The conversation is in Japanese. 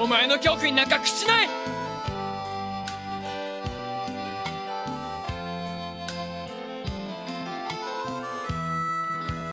お前の恐怖になんか口ない。